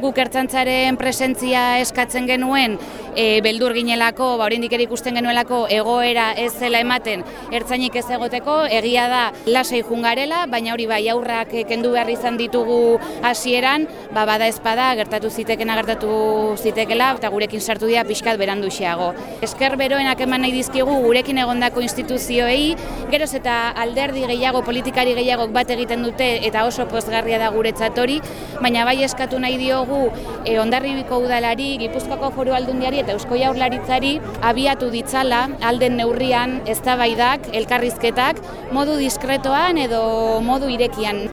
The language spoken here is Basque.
guk ertzantzaren presentzia eskatzen genuen, e, beldur ginelako, ba, oraindik ere ikusten genuelako egoera ez zela ematen ertzainik ez egoteko, egia da lasai jungarela, baina hori bai aurrak kendu behar izan ditugu hasieran, ba, bada espada gertatu zitekena gertatu zitekela, eta gurekin sartu dira pixkat berandu xeago. Esker beroenak eman nahi dizkigu gurekin egondako instituzioei, geroz eta alderdi gehiago, politikari gehiagok bat egiten dute eta oso pozgarria da guretzat hori, baina bai eskatu nahi diogu e, ondarribiko udalari, Gipuzkoako foru aldundiari eta Eusko Jaurlaritzari abiatu ditzala alden neurrian eztabaidak, elkarrizketak modu diskretoan edo modu irekian.